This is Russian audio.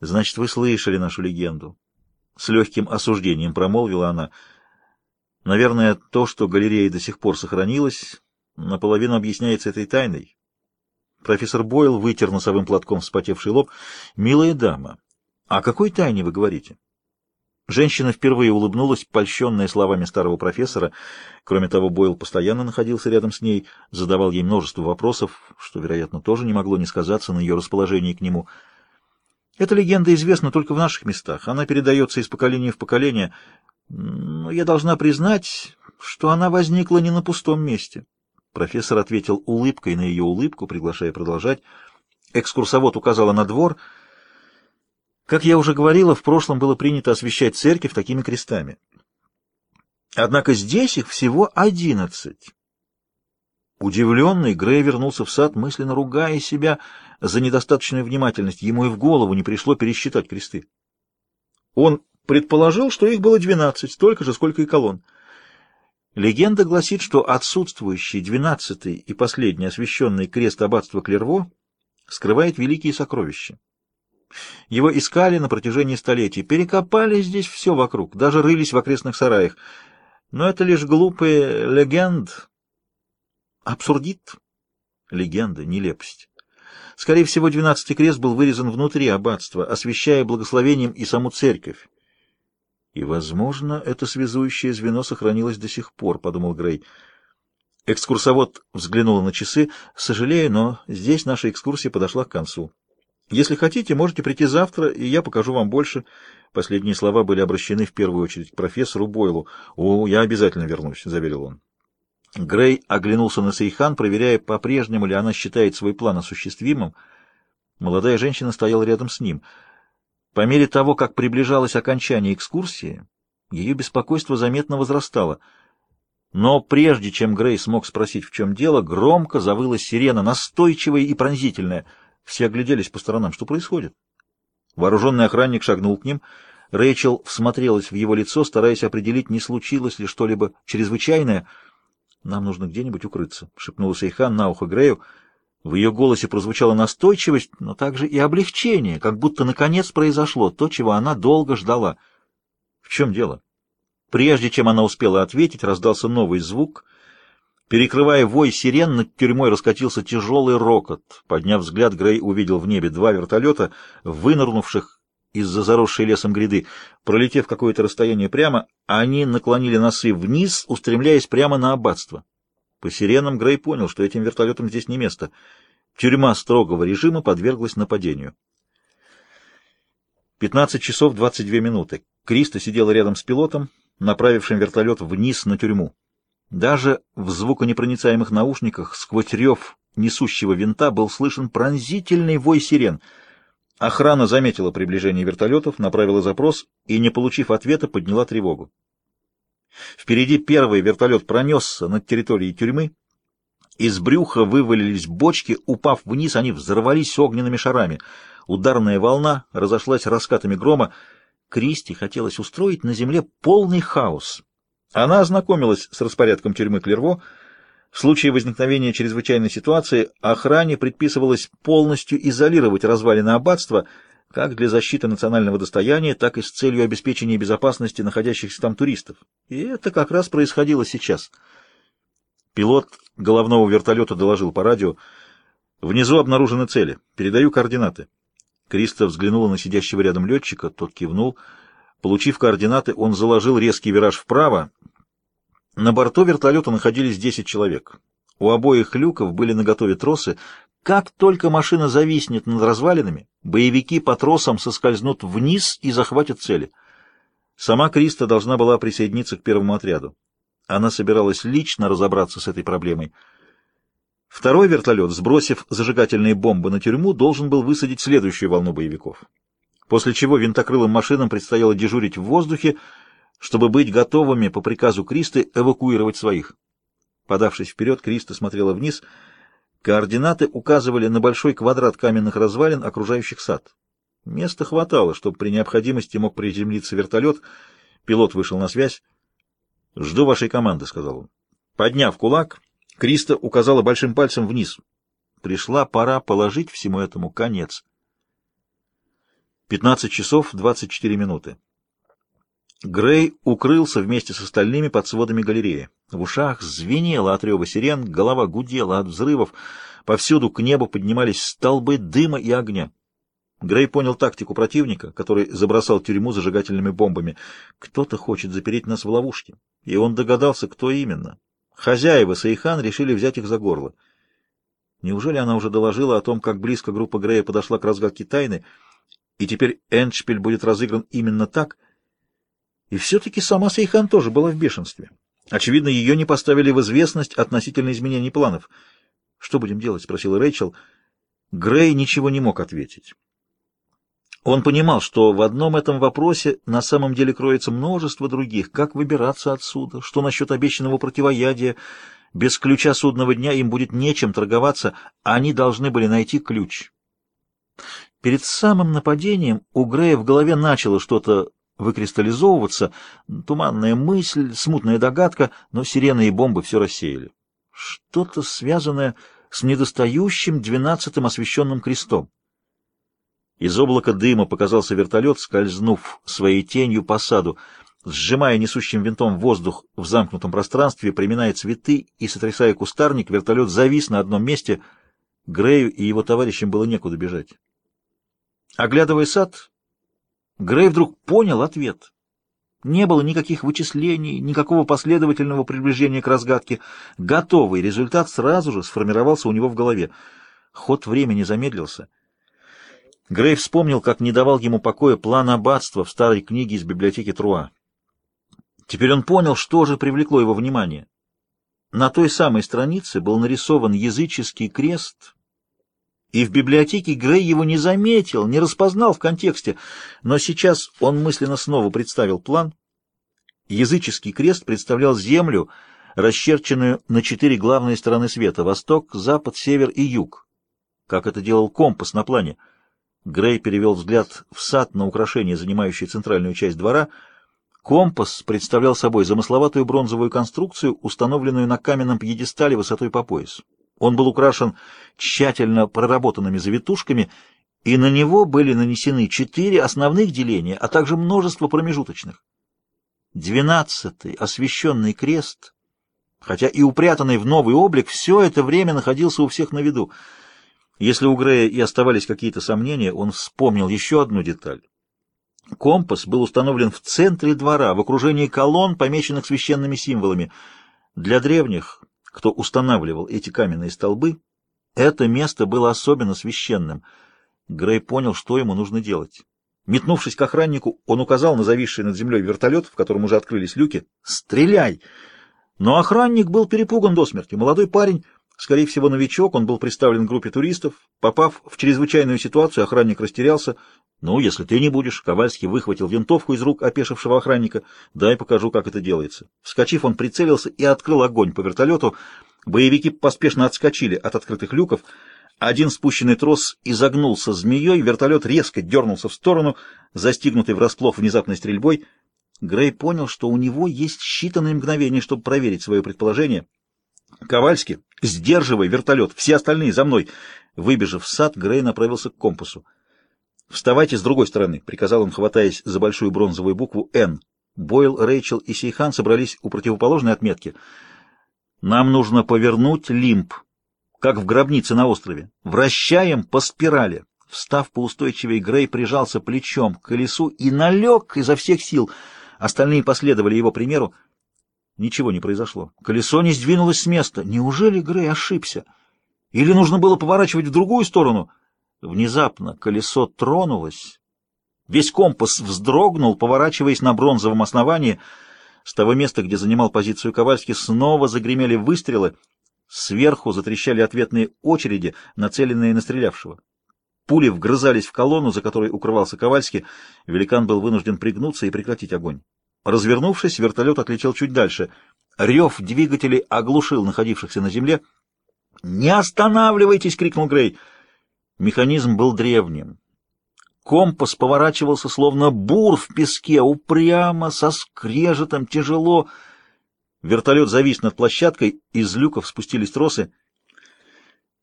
Значит, вы слышали нашу легенду. С легким осуждением промолвила она. Наверное, то, что галерея до сих пор сохранилась, наполовину объясняется этой тайной. Профессор Бойл вытер носовым платком вспотевший лоб. «Милая дама, о какой тайне вы говорите?» Женщина впервые улыбнулась, польщенная словами старого профессора. Кроме того, Бойл постоянно находился рядом с ней, задавал ей множество вопросов, что, вероятно, тоже не могло не сказаться на ее расположении к нему. Эта легенда известна только в наших местах. Она передается из поколения в поколение. Но я должна признать, что она возникла не на пустом месте. Профессор ответил улыбкой на ее улыбку, приглашая продолжать. Экскурсовод указала на двор — как я уже говорила, в прошлом было принято освещать церковь такими крестами. Однако здесь их всего одиннадцать. Удивленный, Грей вернулся в сад, мысленно ругая себя за недостаточную внимательность. Ему и в голову не пришло пересчитать кресты. Он предположил, что их было двенадцать, столько же, сколько и колонн. Легенда гласит, что отсутствующий двенадцатый и последний освященный крест аббатства Клерво скрывает великие сокровища. Его искали на протяжении столетий, перекопали здесь все вокруг, даже рылись в окрестных сараях. Но это лишь глупые легенд, абсурдит, легенда, нелепость. Скорее всего, двенадцатый крест был вырезан внутри аббатства, освещая благословением и саму церковь. И, возможно, это связующее звено сохранилось до сих пор, — подумал Грей. Экскурсовод взглянул на часы. Сожалею, но здесь наша экскурсия подошла к концу. Если хотите, можете прийти завтра, и я покажу вам больше. Последние слова были обращены в первую очередь к профессору Бойлу. «О, я обязательно вернусь», — заверил он. Грей оглянулся на Сейхан, проверяя, по-прежнему ли она считает свой план осуществимым. Молодая женщина стояла рядом с ним. По мере того, как приближалось окончание экскурсии, ее беспокойство заметно возрастало. Но прежде чем Грей смог спросить, в чем дело, громко завыла сирена, настойчивая и пронзительная — все огляделись по сторонам. Что происходит? Вооруженный охранник шагнул к ним. Рэйчел всмотрелась в его лицо, стараясь определить, не случилось ли что-либо чрезвычайное. «Нам нужно где-нибудь укрыться», — шепнула Сейхан на ухо Грею. В ее голосе прозвучала настойчивость, но также и облегчение, как будто наконец произошло то, чего она долго ждала. В чем дело? Прежде чем она успела ответить, раздался новый звук — Перекрывая вой сирен, над тюрьмой раскатился тяжелый рокот. Подняв взгляд, Грей увидел в небе два вертолета, вынырнувших из-за заросшей лесом гряды. Пролетев какое-то расстояние прямо, они наклонили носы вниз, устремляясь прямо на аббатство. По сиренам Грей понял, что этим вертолетам здесь не место. Тюрьма строгого режима подверглась нападению. 15 часов 22 минуты. Криста сидела рядом с пилотом, направившим вертолет вниз на тюрьму. Даже в звуконепроницаемых наушниках сквозь рев несущего винта был слышен пронзительный вой сирен. Охрана заметила приближение вертолетов, направила запрос и, не получив ответа, подняла тревогу. Впереди первый вертолет пронесся над территорией тюрьмы. Из брюха вывалились бочки, упав вниз, они взорвались огненными шарами. Ударная волна разошлась раскатами грома. Кристи хотелось устроить на земле полный хаос. Она ознакомилась с распорядком тюрьмы Клерво. В случае возникновения чрезвычайной ситуации охране предписывалось полностью изолировать развалины аббатства как для защиты национального достояния, так и с целью обеспечения безопасности находящихся там туристов. И это как раз происходило сейчас. Пилот головного вертолета доложил по радио. «Внизу обнаружены цели. Передаю координаты». Криста взглянула на сидящего рядом летчика, тот кивнул — Получив координаты, он заложил резкий вираж вправо. На борту вертолета находились 10 человек. У обоих люков были наготове тросы. Как только машина зависнет над развалинами, боевики по тросам соскользнут вниз и захватят цели. Сама Криста должна была присоединиться к первому отряду. Она собиралась лично разобраться с этой проблемой. Второй вертолет, сбросив зажигательные бомбы на тюрьму, должен был высадить следующую волну боевиков после чего винтокрылым машинам предстояло дежурить в воздухе, чтобы быть готовыми по приказу Кристы эвакуировать своих. Подавшись вперед, Криста смотрела вниз. Координаты указывали на большой квадрат каменных развалин, окружающих сад. Места хватало, чтобы при необходимости мог приземлиться вертолет. Пилот вышел на связь. «Жду вашей команды», — сказал он. Подняв кулак, Криста указала большим пальцем вниз. Пришла пора положить всему этому конец. 15 часов 24 минуты. Грей укрылся вместе с остальными под сводами галереи. В ушах звенело от рева сирен, голова гудела от взрывов, повсюду к небу поднимались столбы дыма и огня. Грей понял тактику противника, который забросал тюрьму зажигательными бомбами. Кто-то хочет запереть нас в ловушке, и он догадался, кто именно. Хозяева Сейхан решили взять их за горло. Неужели она уже доложила о том, как близко группа Грея подошла к разгадке тайны, и теперь Эндшпиль будет разыгран именно так? И все-таки сама Сейхан тоже была в бешенстве. Очевидно, ее не поставили в известность относительно изменений планов. «Что будем делать?» — спросила Рэйчел. Грей ничего не мог ответить. Он понимал, что в одном этом вопросе на самом деле кроется множество других. Как выбираться отсюда? Что насчет обещанного противоядия? Без ключа судного дня им будет нечем торговаться, они должны были найти ключ. Перед самым нападением у Грея в голове начало что-то выкристаллизовываться, туманная мысль, смутная догадка, но сирены и бомбы все рассеяли. Что-то связанное с недостающим двенадцатым освещенным крестом. Из облака дыма показался вертолет, скользнув своей тенью по саду, сжимая несущим винтом воздух в замкнутом пространстве, приминая цветы и сотрясая кустарник, вертолет завис на одном месте. Грею и его товарищам было некуда бежать. Оглядывая сад, Грей вдруг понял ответ. Не было никаких вычислений, никакого последовательного приближения к разгадке. Готовый результат сразу же сформировался у него в голове. Ход времени замедлился. Грей вспомнил, как не давал ему покоя план аббатства в старой книге из библиотеки Труа. Теперь он понял, что же привлекло его внимание. На той самой странице был нарисован языческий крест, и в библиотеке Грей его не заметил, не распознал в контексте, но сейчас он мысленно снова представил план. Языческий крест представлял землю, расчерченную на четыре главные стороны света — восток, запад, север и юг, как это делал компас на плане. Грей перевел взгляд в сад на украшение, занимающее центральную часть двора. Компас представлял собой замысловатую бронзовую конструкцию, установленную на каменном пьедестале высотой по пояс. Он был украшен тщательно проработанными завитушками, и на него были нанесены четыре основных деления, а также множество промежуточных. Двенадцатый освященный крест, хотя и упрятанный в новый облик, все это время находился у всех на виду. Если у Грея и оставались какие-то сомнения, он вспомнил еще одну деталь. Компас был установлен в центре двора, в окружении колонн, помеченных священными символами. Для древних кто устанавливал эти каменные столбы, это место было особенно священным. Грей понял, что ему нужно делать. Метнувшись к охраннику, он указал на зависший над землей вертолет, в котором уже открылись люки. «Стреляй!» Но охранник был перепуган до смерти. Молодой парень, скорее всего, новичок, он был представлен группе туристов. Попав в чрезвычайную ситуацию, охранник растерялся. «Ну, если ты не будешь», — Ковальский выхватил винтовку из рук опешившего охранника. «Дай покажу, как это делается». Вскочив, он прицелился и открыл огонь по вертолету. Боевики поспешно отскочили от открытых люков. Один спущенный трос изогнулся змеей, вертолет резко дернулся в сторону, застигнутый врасплох внезапной стрельбой. Грей понял, что у него есть считанные мгновения, чтобы проверить свое предположение. «Ковальский, сдерживай вертолет, все остальные за мной!» Выбежав в сад, Грей направился к компасу. «Вставайте с другой стороны», — приказал он, хватаясь за большую бронзовую букву «Н». Бойл, Рэйчел и Сейхан собрались у противоположной отметки. «Нам нужно повернуть лимб, как в гробнице на острове. Вращаем по спирали». Встав поустойчивее, Грей прижался плечом к колесу и налег изо всех сил. Остальные последовали его примеру. Ничего не произошло. Колесо не сдвинулось с места. Неужели Грей ошибся? Или нужно было поворачивать в другую сторону — Внезапно колесо тронулось. Весь компас вздрогнул, поворачиваясь на бронзовом основании. С того места, где занимал позицию Ковальский, снова загремели выстрелы. Сверху затрещали ответные очереди, нацеленные на стрелявшего. Пули вгрызались в колонну, за которой укрывался Ковальский. Великан был вынужден пригнуться и прекратить огонь. Развернувшись, вертолет отлетел чуть дальше. Рев двигателей оглушил находившихся на земле. «Не останавливайтесь!» — крикнул Грей. Механизм был древним. Компас поворачивался, словно бур в песке, упрямо, со скрежетом, тяжело. Вертолет завис над площадкой, из люков спустились тросы —